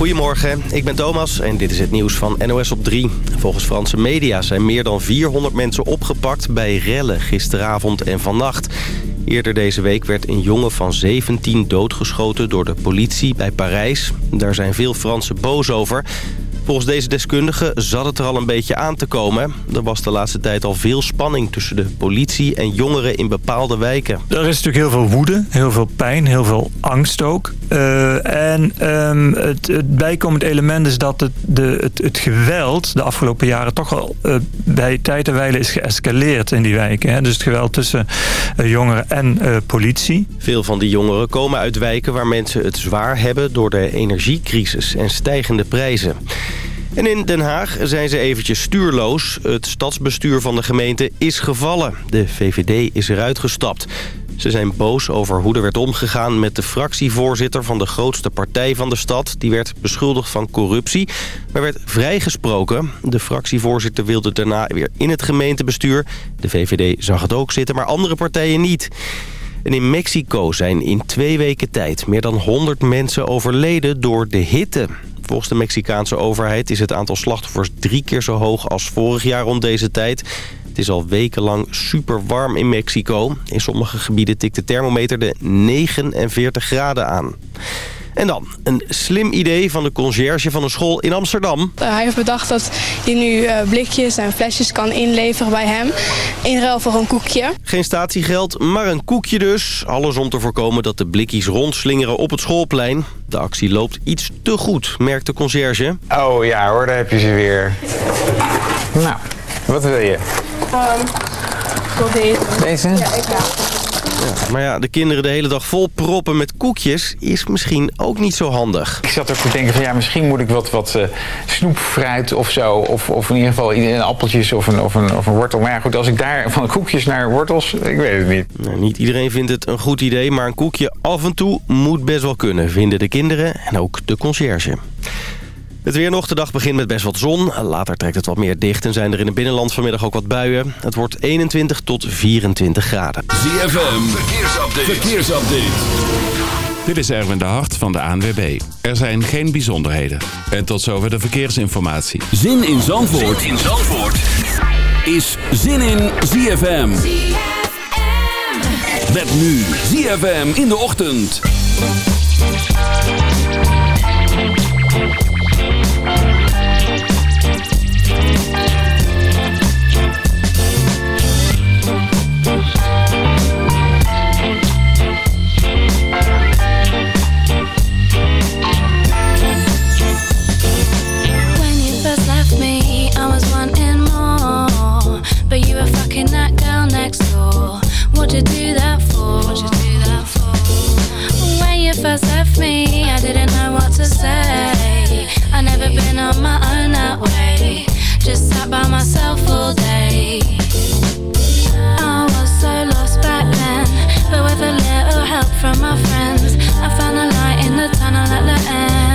Goedemorgen, ik ben Thomas en dit is het nieuws van NOS op 3. Volgens Franse media zijn meer dan 400 mensen opgepakt bij rellen gisteravond en vannacht. Eerder deze week werd een jongen van 17 doodgeschoten door de politie bij Parijs. Daar zijn veel Fransen boos over. Volgens deze deskundige zat het er al een beetje aan te komen. Er was de laatste tijd al veel spanning tussen de politie en jongeren in bepaalde wijken. Er is natuurlijk heel veel woede, heel veel pijn, heel veel angst ook. Uh, en um, het, het, bijkomend element is dat het, de, het, het, geweld de afgelopen jaren toch al uh, bij tijd en wijle is geëscaleerd in die wijken. Hè? Dus het geweld tussen uh, jongeren en politie. Veel van die jongeren komen uit wijken waar mensen het zwaar hebben door de energiecrisis en stijgende prijzen. En in Den Haag zijn ze eventjes stuurloos. Het stadsbestuur van de gemeente is gevallen. De VVD is eruit gestapt. Ze zijn boos over hoe er werd omgegaan met de fractievoorzitter van de grootste partij van de stad. Die werd beschuldigd van corruptie, maar werd vrijgesproken. De fractievoorzitter wilde daarna weer in het gemeentebestuur. De VVD zag het ook zitten, maar andere partijen niet. En in Mexico zijn in twee weken tijd meer dan 100 mensen overleden door de hitte. Volgens de Mexicaanse overheid is het aantal slachtoffers drie keer zo hoog als vorig jaar rond deze tijd. Het is al wekenlang super warm in Mexico. In sommige gebieden tikt de thermometer de 49 graden aan. En dan, een slim idee van de conciërge van een school in Amsterdam. Hij heeft bedacht dat je nu blikjes en flesjes kan inleveren bij hem. In ruil voor een koekje. Geen statiegeld, maar een koekje dus. Alles om te voorkomen dat de blikjes rondslingeren op het schoolplein. De actie loopt iets te goed, merkt de conciërge. Oh ja hoor, daar heb je ze weer. Nou, wat wil je? Um, deze. Deze? Ja, ik ja. Ja, maar ja, de kinderen de hele dag vol proppen met koekjes is misschien ook niet zo handig. Ik zat ook te denken van ja, misschien moet ik wat, wat uh, snoepfruit of zo. Of, of in ieder geval een appeltjes of een, of, een, of een wortel. Maar ja, goed, als ik daar van koekjes naar wortels, ik weet het niet. Nou, niet iedereen vindt het een goed idee, maar een koekje af en toe moet best wel kunnen, vinden de kinderen en ook de conciërge. Het weer nog. De dag begint met best wat zon. Later trekt het wat meer dicht en zijn er in het binnenland vanmiddag ook wat buien. Het wordt 21 tot 24 graden. ZFM, verkeersupdate. verkeersupdate. Dit is Erwin de Hart van de ANWB. Er zijn geen bijzonderheden. En tot zover de verkeersinformatie. Zin in Zandvoort, zin in Zandvoort. is Zin in ZFM. ZFM. Met nu ZFM in de ochtend. First left me, I didn't know what to say. I never been on my own that way. Just sat by myself all day. I was so lost back then, but with a little help from my friends, I found a light in the tunnel at the end.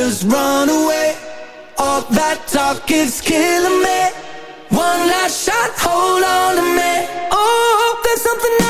just run away. All that talk is killing me. One last shot, hold on to me. Oh, there's something.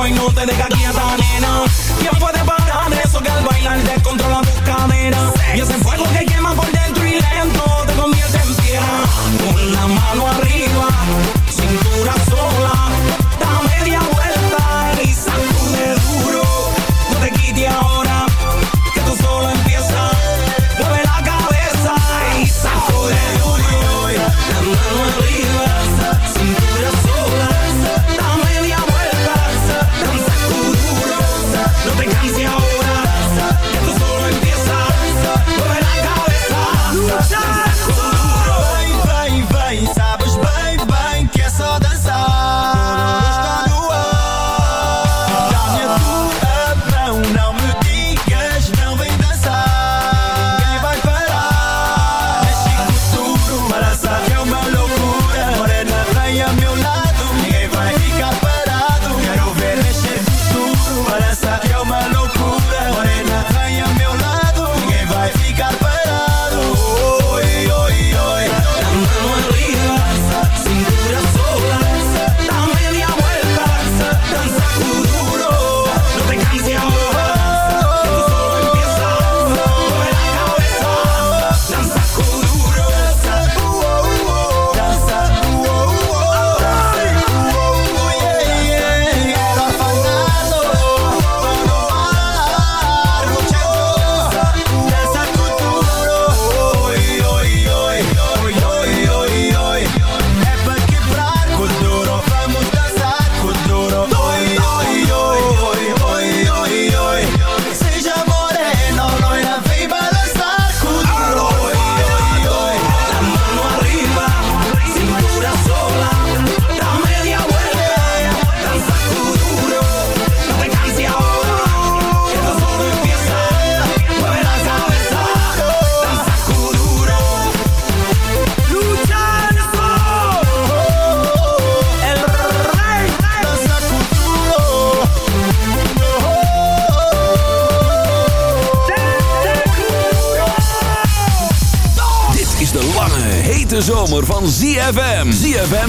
going on, they got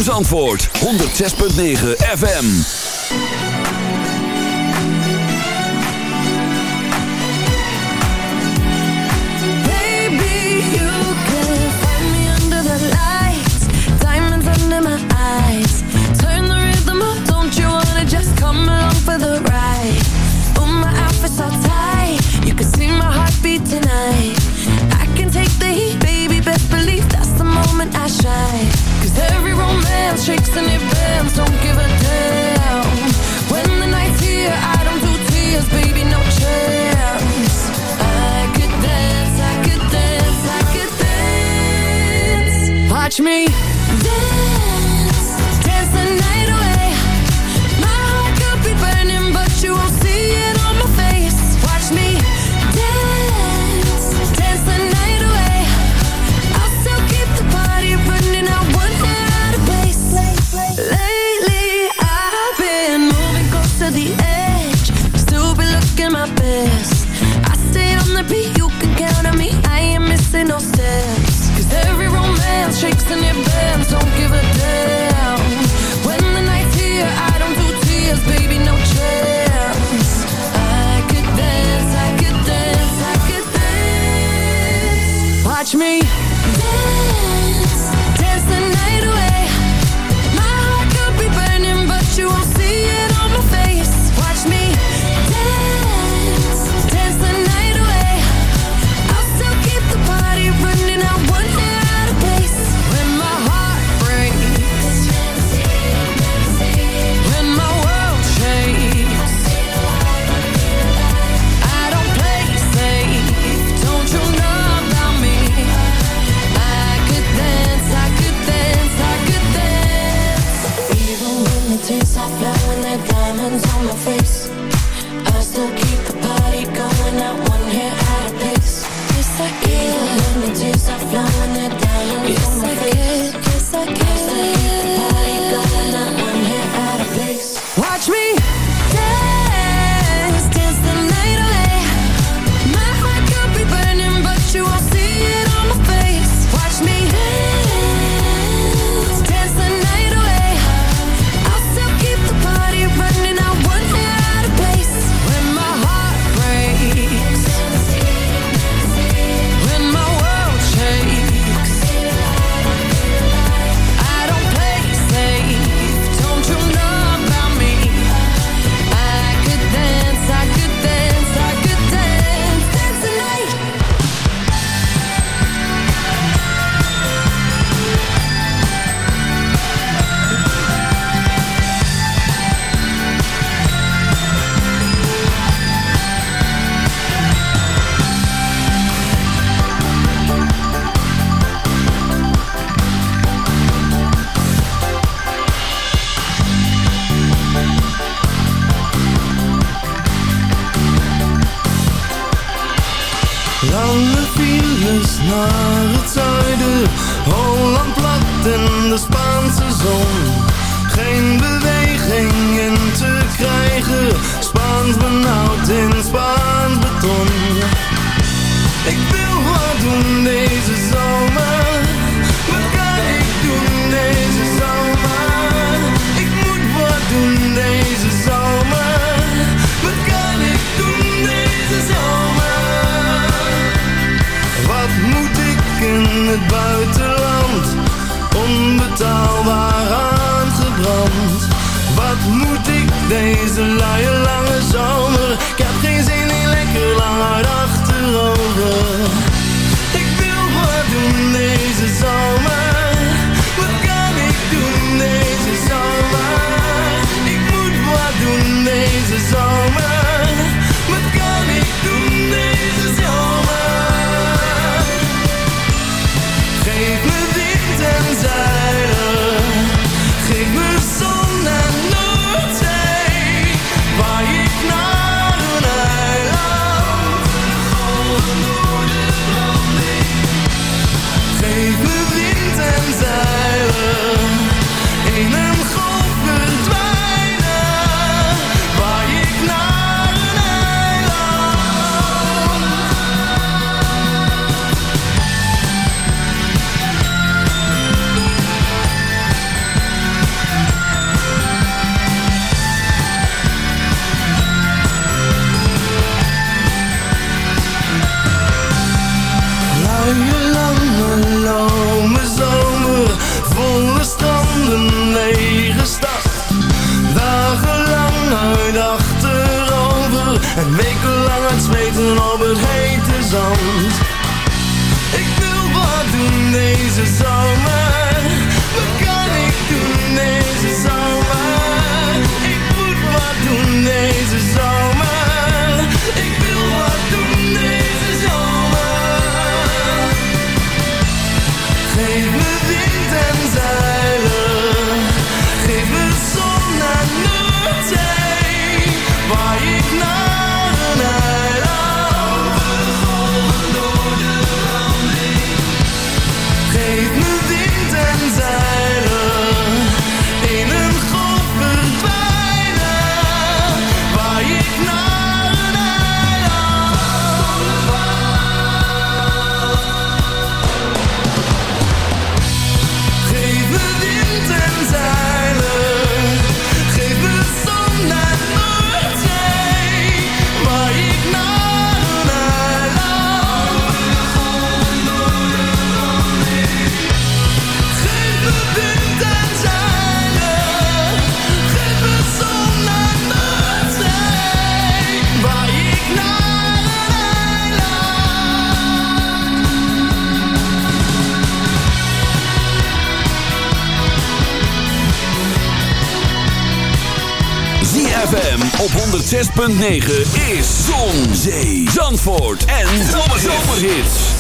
Antwoord 106.9 FM. me. 106.9 is Zon, Zee, Zandvoort en Zomerhits.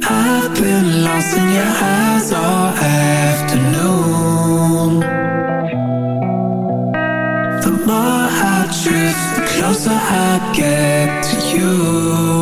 I've been lost in your eyes all afternoon. The more I drift, the closer I get to you.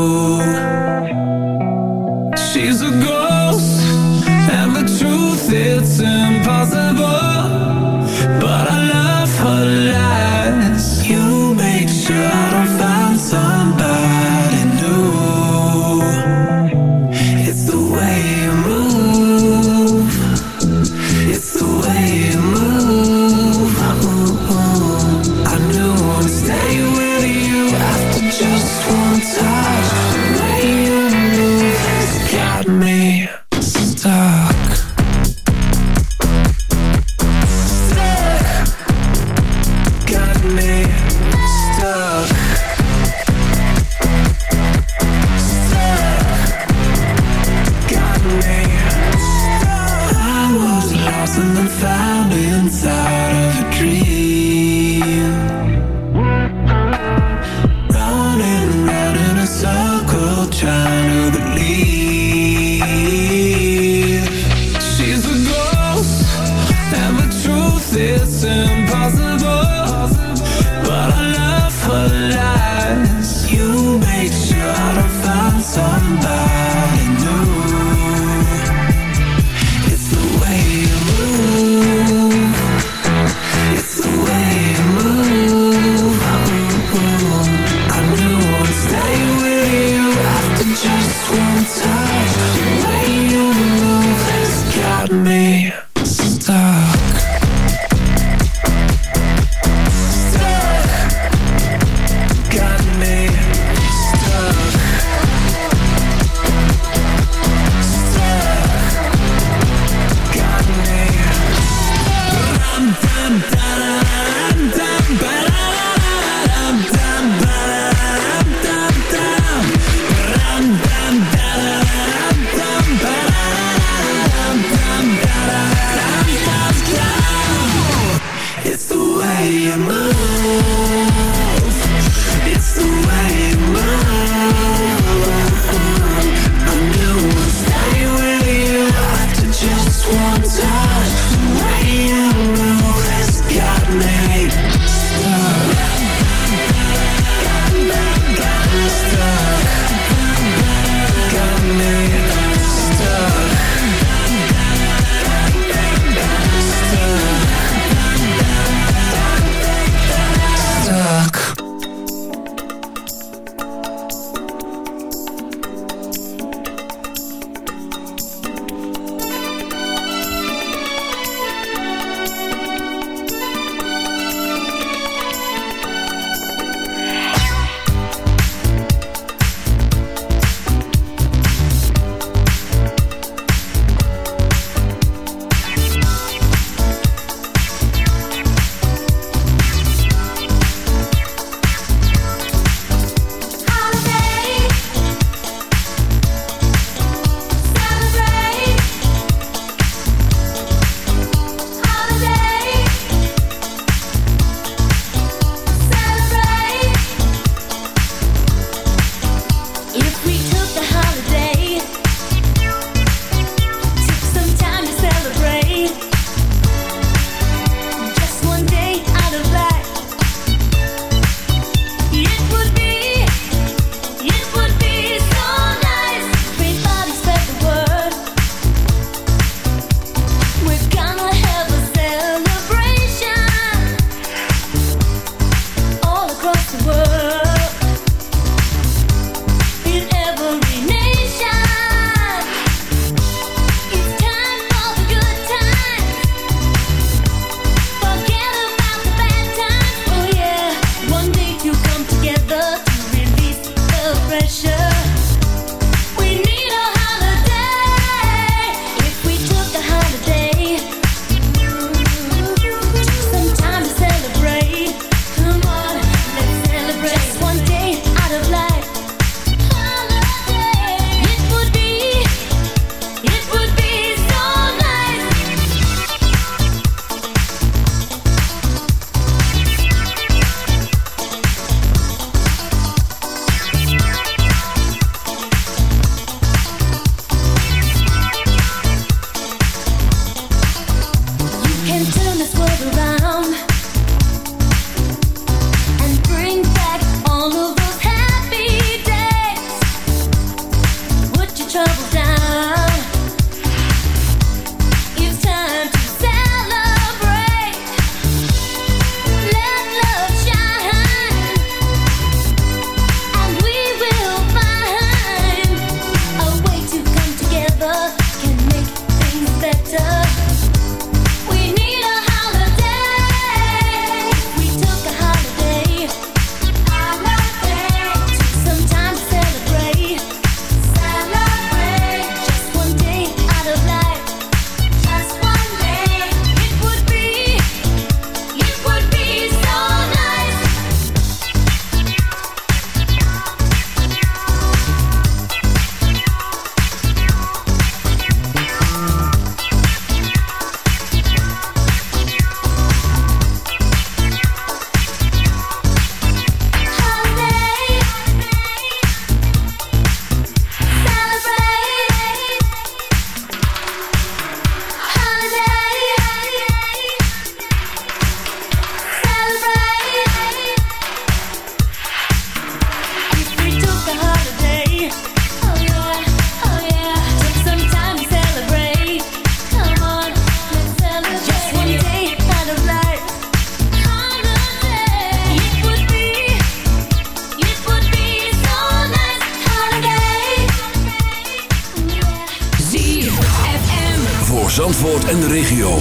Zandvoort en de regio.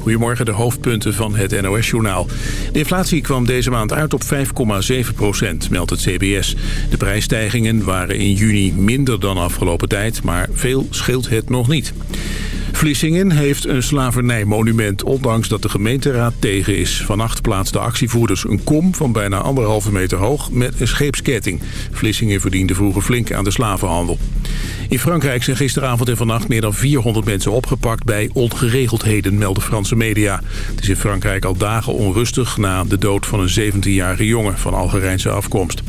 Goedemorgen, de hoofdpunten van het NOS-journaal. De inflatie kwam deze maand uit op 5,7 procent, meldt het CBS. De prijsstijgingen waren in juni minder dan afgelopen tijd... maar veel scheelt het nog niet. Vlissingen heeft een slavernijmonument, ondanks dat de gemeenteraad tegen is. Vannacht plaatsten actievoerders een kom van bijna anderhalve meter hoog met een scheepsketting. Vlissingen verdiende vroeger flink aan de slavenhandel. In Frankrijk zijn gisteravond en vannacht meer dan 400 mensen opgepakt bij ongeregeldheden, melden Franse media. Het is in Frankrijk al dagen onrustig na de dood van een 17-jarige jongen van Algerijnse afkomst.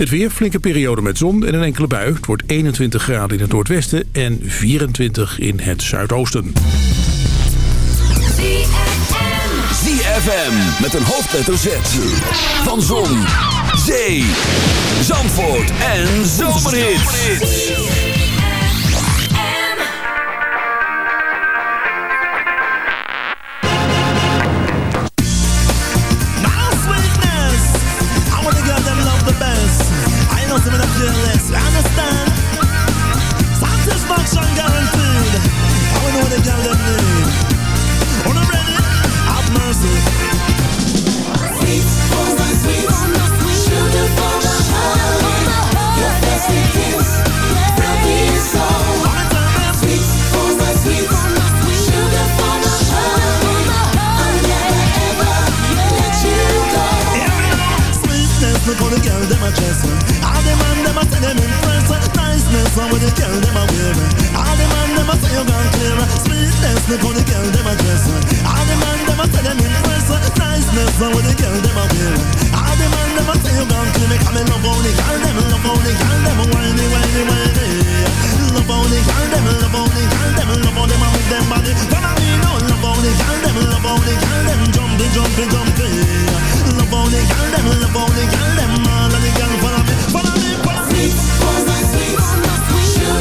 Het weer, flinke periode met zon en een enkele bui. Het wordt 21 graden in het noordwesten en 24 in het zuidoosten. ZFM met een hoofdletter. Van Zon, Zee, Zandvoort en Zomerhits. Girl them a wear All the man them a say you gone clear Sweetness, the girl them a dress All the man them a say them impress Niceness, how the girl them a wear All the man them a say you gone clear Make me love the girl them, love the girl them Whiny, whiny, whiny Love the girl them, love the girl them Love them a move them body Follow me now, love how the girl them Love the girl them Jumpy, jumpy, jumpy Love the girl them, love the girl them All of the girl follow me, follow me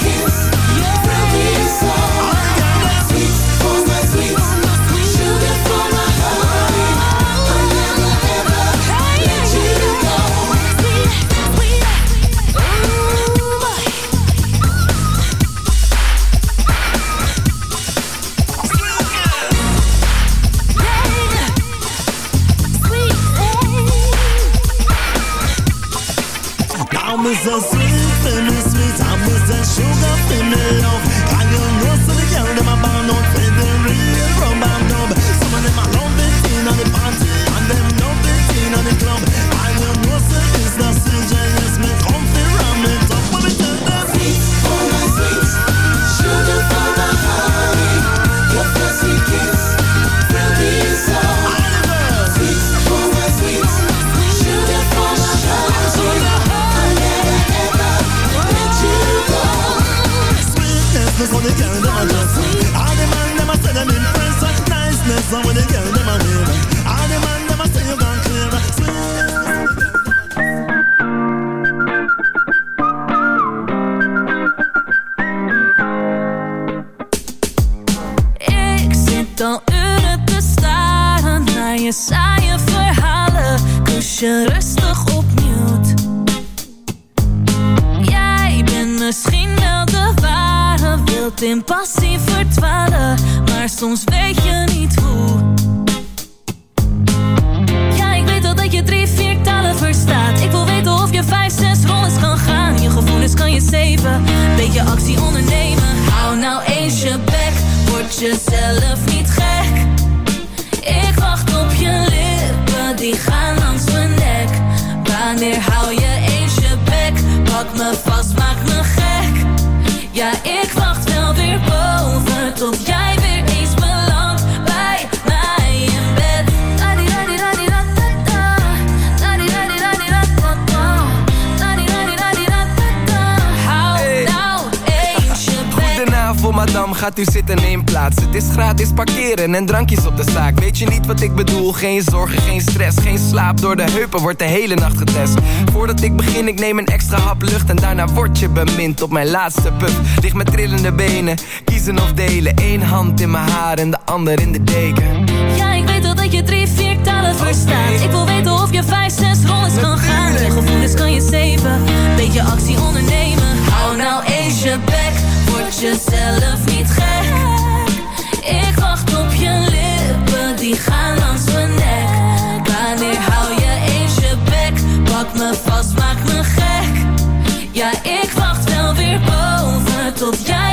Kiss, yeah. Friendly, so geen zorgen, geen stress. Geen slaap door de heupen, wordt de hele nacht getest. Voordat ik begin, ik neem een extra hap lucht En daarna word je bemind op mijn laatste puff. Lig met trillende benen, kiezen of delen. Eén hand in mijn haar en de ander in de deken. Ja, ik weet al dat je drie, vier talen verstaat. Ik wil weten of je vijf, zes rollens kan gaan. Je gevoelens kan je zeven, beetje actie ondernemen. Hou nou eens je bek, word jezelf niet gek. Ik wacht op je licht die langs mijn nek Wanneer hou je eens je bek? Pak me vast, maak me gek Ja, ik wacht wel weer boven tot jij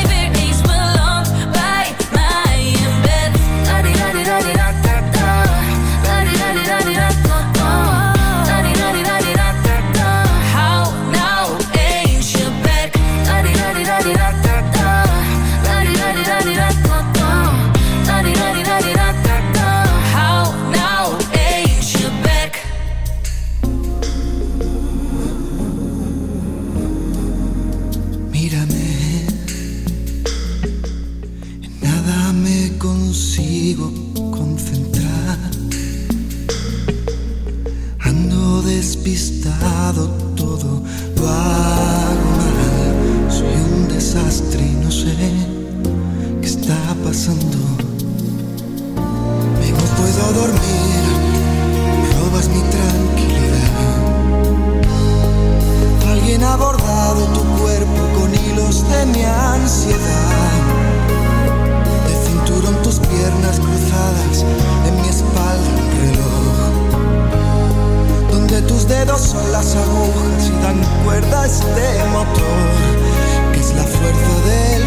de mi ansiedad. De cinturón tus piernas cruzadas, en mi espalda un reloj. Donde tus dedos son las agujas y dan cuerda a este motor, que es la fuerza del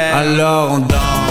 alors on danse.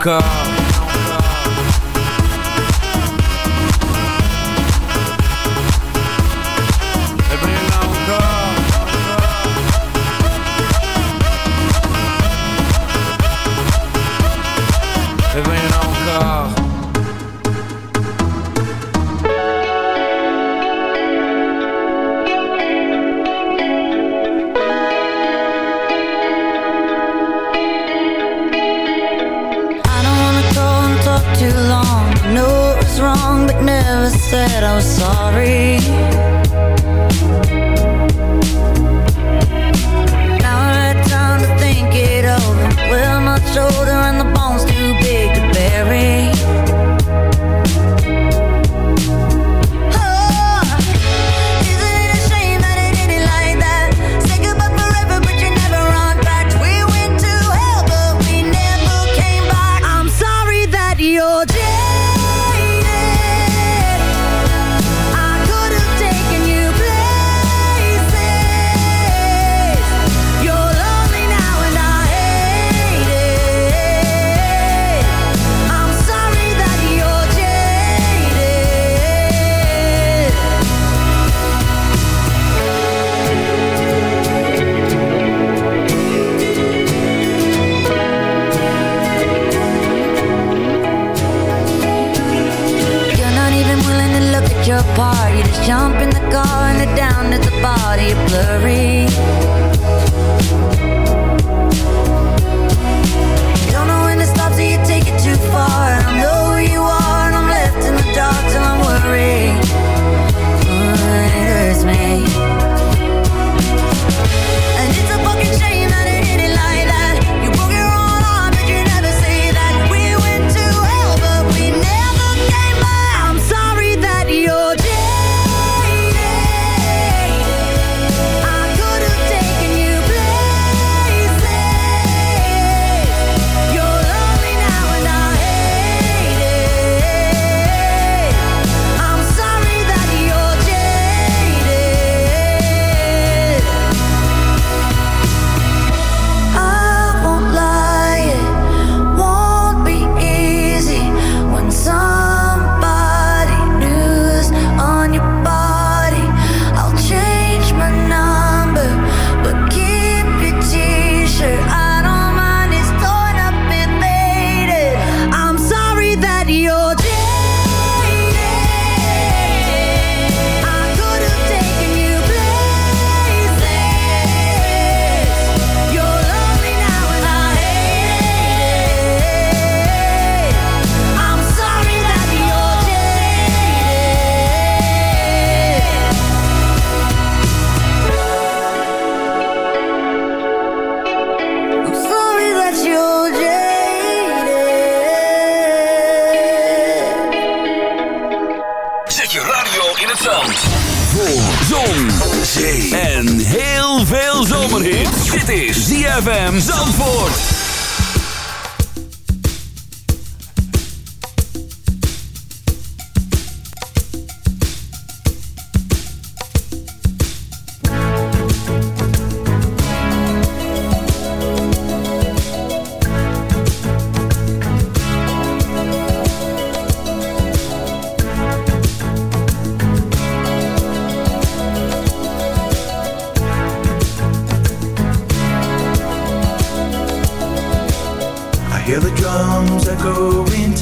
come